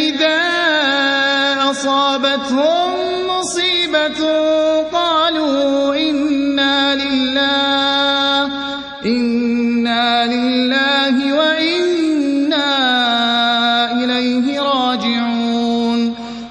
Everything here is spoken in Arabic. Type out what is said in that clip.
إذا أصابتهم مصيبة قالوا إنا لله إنا لله وإنا إليه راجعون.